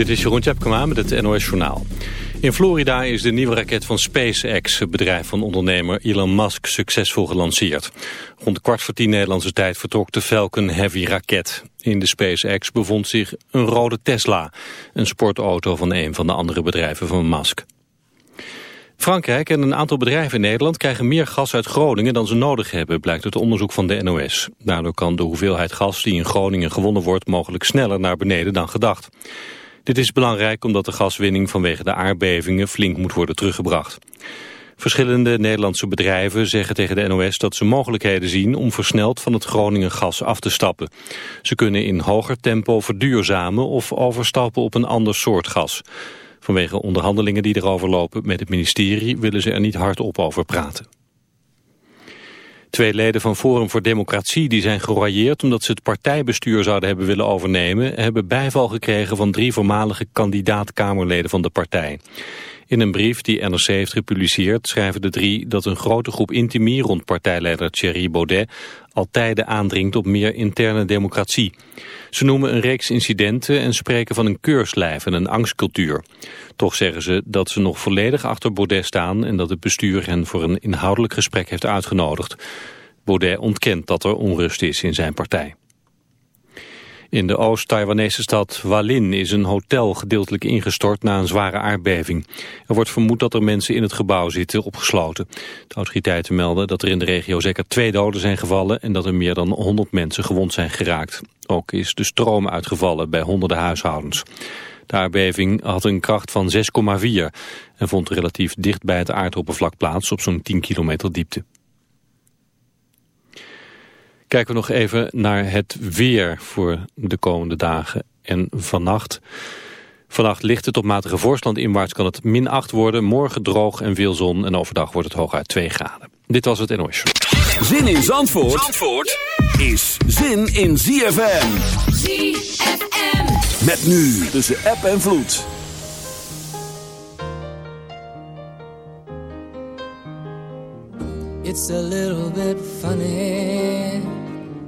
Dit is Jeroen Tjepkema met het NOS Journaal. In Florida is de nieuwe raket van SpaceX, het bedrijf van ondernemer Elon Musk, succesvol gelanceerd. Rond kwart voor tien Nederlandse tijd vertrok de Falcon Heavy raket. In de SpaceX bevond zich een rode Tesla, een sportauto van een van de andere bedrijven van Musk. Frankrijk en een aantal bedrijven in Nederland krijgen meer gas uit Groningen dan ze nodig hebben, blijkt uit onderzoek van de NOS. Daardoor kan de hoeveelheid gas die in Groningen gewonnen wordt mogelijk sneller naar beneden dan gedacht. Dit is belangrijk omdat de gaswinning vanwege de aardbevingen flink moet worden teruggebracht. Verschillende Nederlandse bedrijven zeggen tegen de NOS dat ze mogelijkheden zien om versneld van het Groningen gas af te stappen. Ze kunnen in hoger tempo verduurzamen of overstappen op een ander soort gas. Vanwege onderhandelingen die erover lopen met het ministerie willen ze er niet hardop over praten. Twee leden van Forum voor Democratie die zijn geroyeerd omdat ze het partijbestuur zouden hebben willen overnemen, hebben bijval gekregen van drie voormalige kandidaat-kamerleden van de partij. In een brief die NRC heeft gepubliceerd schrijven de drie dat een grote groep intimie rond partijleider Thierry Baudet al tijden aandringt op meer interne democratie. Ze noemen een reeks incidenten en spreken van een keurslijf en een angstcultuur. Toch zeggen ze dat ze nog volledig achter Baudet staan en dat het bestuur hen voor een inhoudelijk gesprek heeft uitgenodigd. Baudet ontkent dat er onrust is in zijn partij. In de Oost-Taiwanese stad Walin is een hotel gedeeltelijk ingestort na een zware aardbeving. Er wordt vermoed dat er mensen in het gebouw zitten, opgesloten. De autoriteiten melden dat er in de regio zeker twee doden zijn gevallen... en dat er meer dan 100 mensen gewond zijn geraakt. Ook is de stroom uitgevallen bij honderden huishoudens. De aardbeving had een kracht van 6,4 en vond relatief dicht bij het aardoppervlak plaats op zo'n 10 kilometer diepte. Kijken we nog even naar het weer voor de komende dagen en vannacht. Vannacht ligt het op matige voorstand inwaarts kan het min 8 worden. Morgen droog en veel zon en overdag wordt het hooguit 2 graden. Dit was het NOS. Zin in Zandvoort, Zandvoort is zin in ZFM. ZFM. Met nu tussen app en vloed. It's a little bit funny.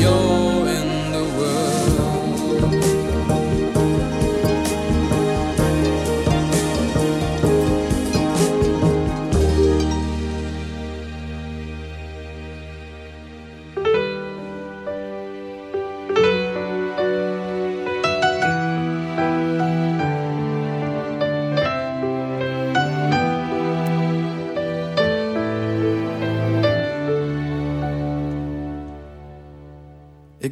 yo.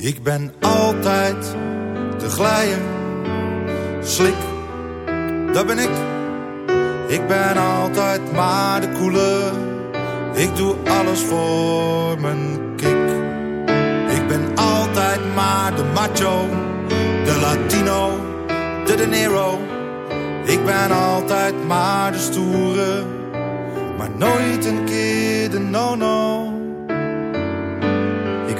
Ik ben altijd de glijer, slik, dat ben ik. Ik ben altijd maar de koele, ik doe alles voor mijn kick. Ik ben altijd maar de macho, de latino, de de nero. Ik ben altijd maar de stoere, maar nooit een keer de no-no.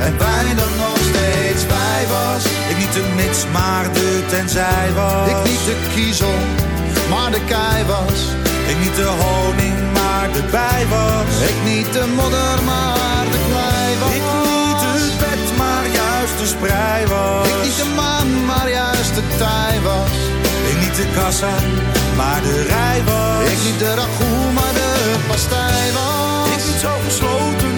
En er nog steeds bij was. Ik niet de mits, maar de tenzij was. Ik niet de kiezel, maar de kei was. Ik niet de honing, maar de bij was. Ik niet de modder, maar de klei was. Ik niet het bed, maar juist de sprei was. Ik niet de maan, maar juist de tij was. Ik niet de kassa, maar de rij was. Ik niet de ragout, maar de pastij was. Ik niet zo gesloten,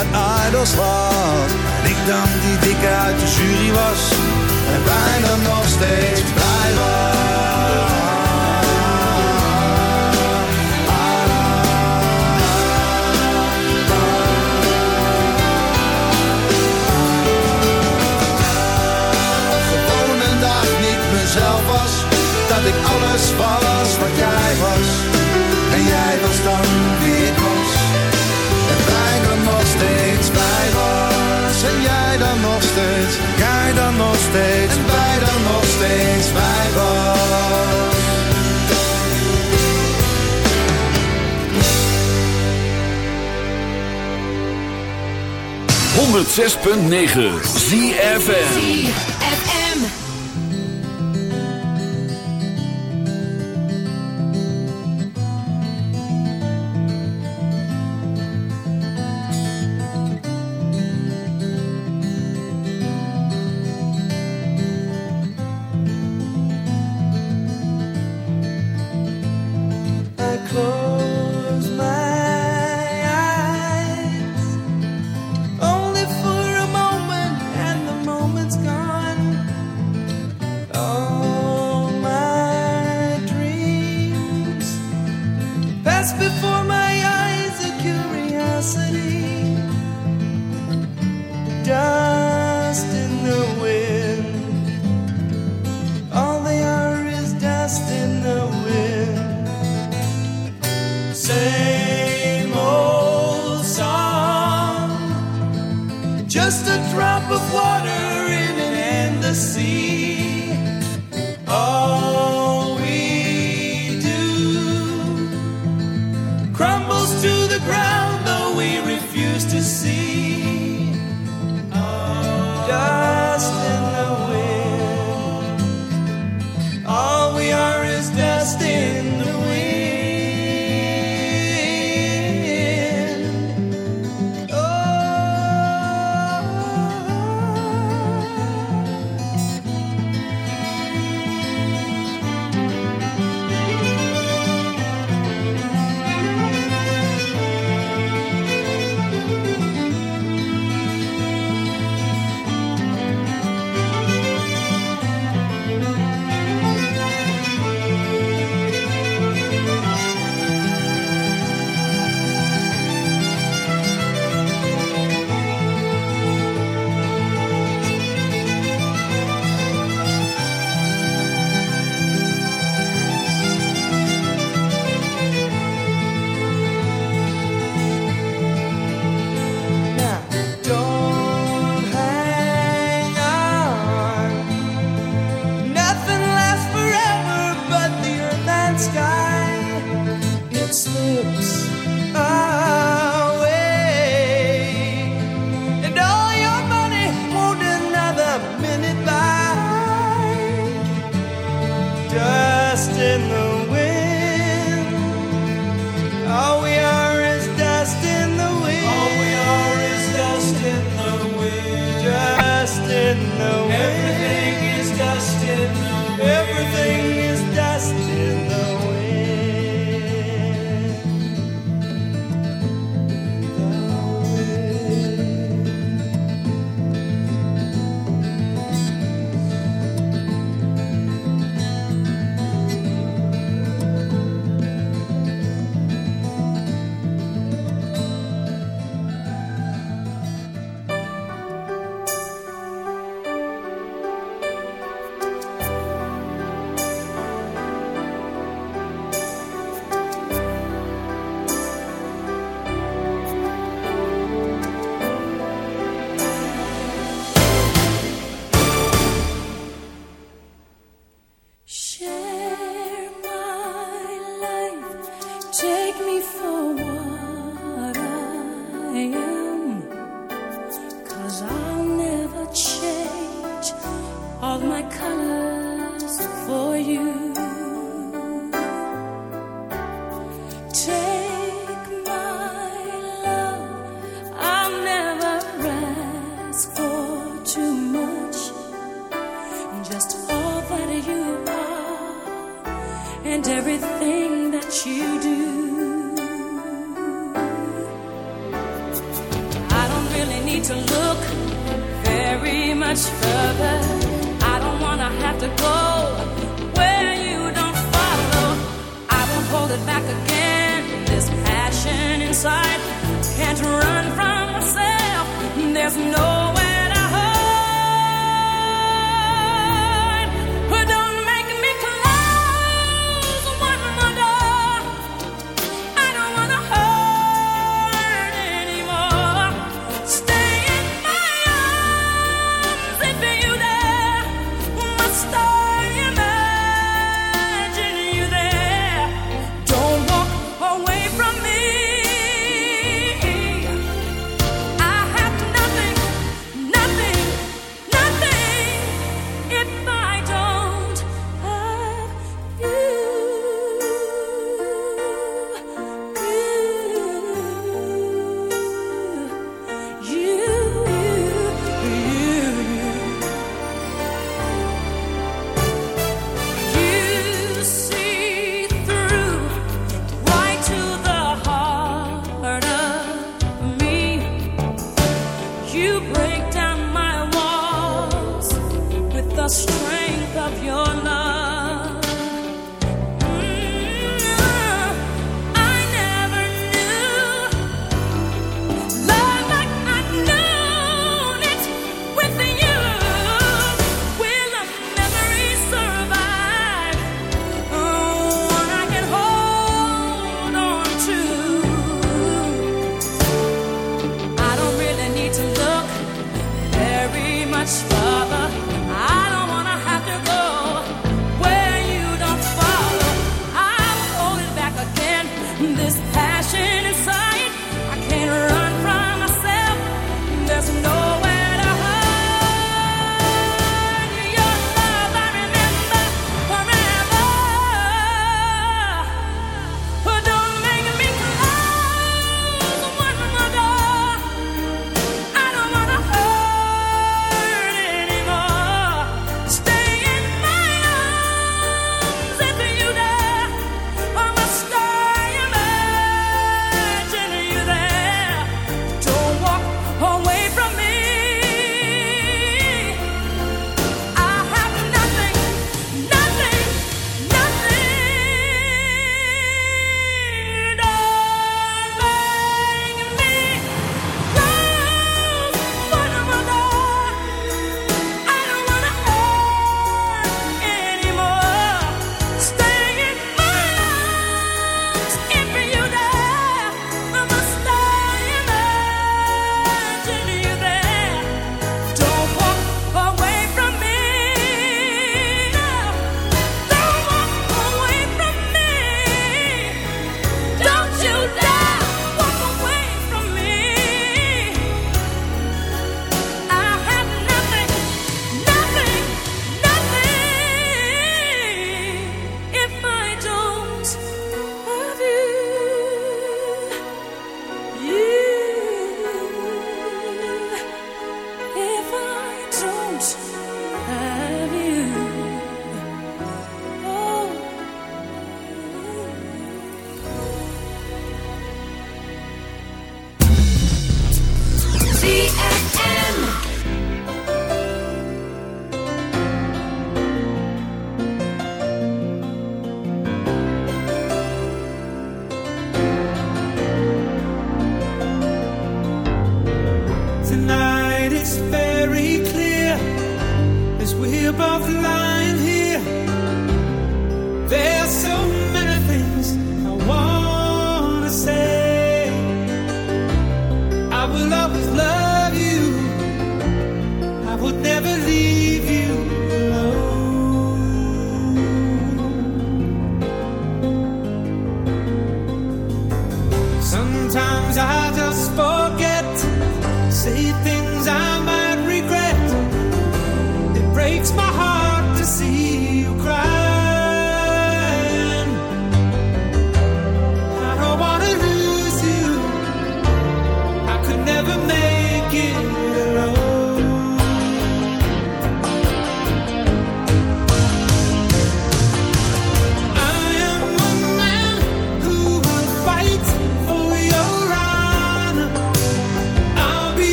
en Idols was. En ik dan die dikke uit de jury was. En bijna nog steeds blij Gewoon 106.9 ZFN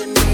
amazing me.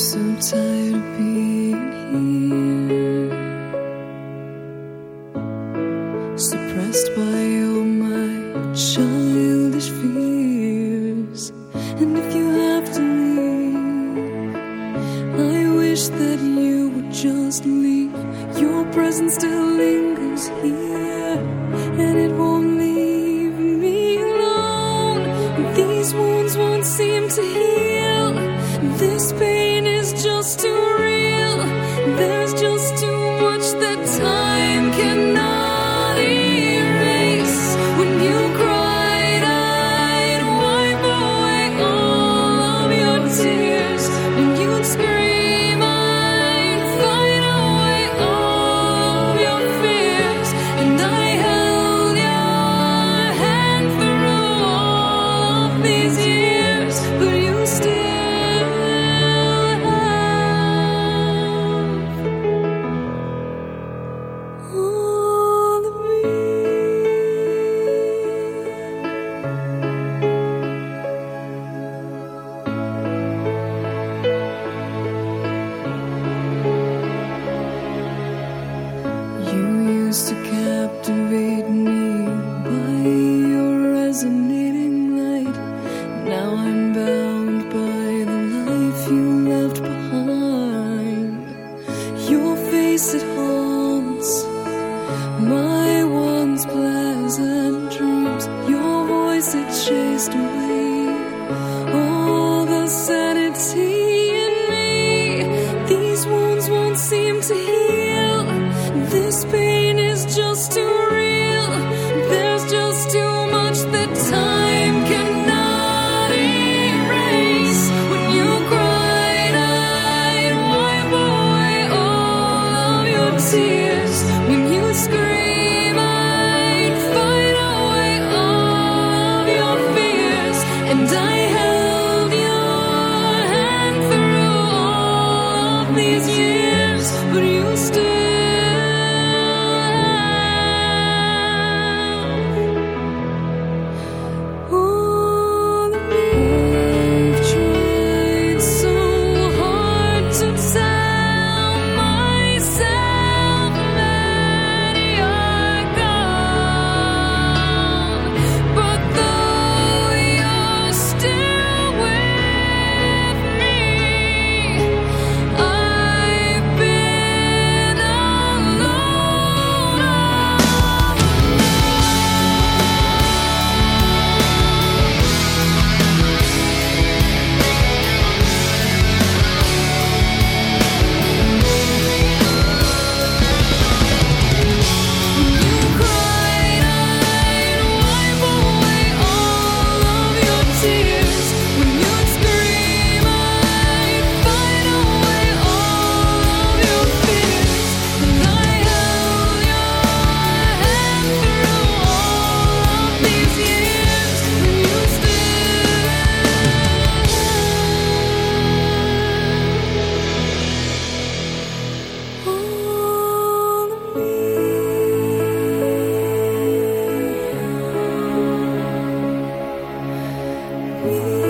so tired of being here, suppressed by all my childish fears. pain is just too mim.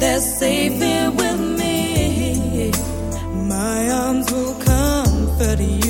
that's safe with me. My arms will comfort you.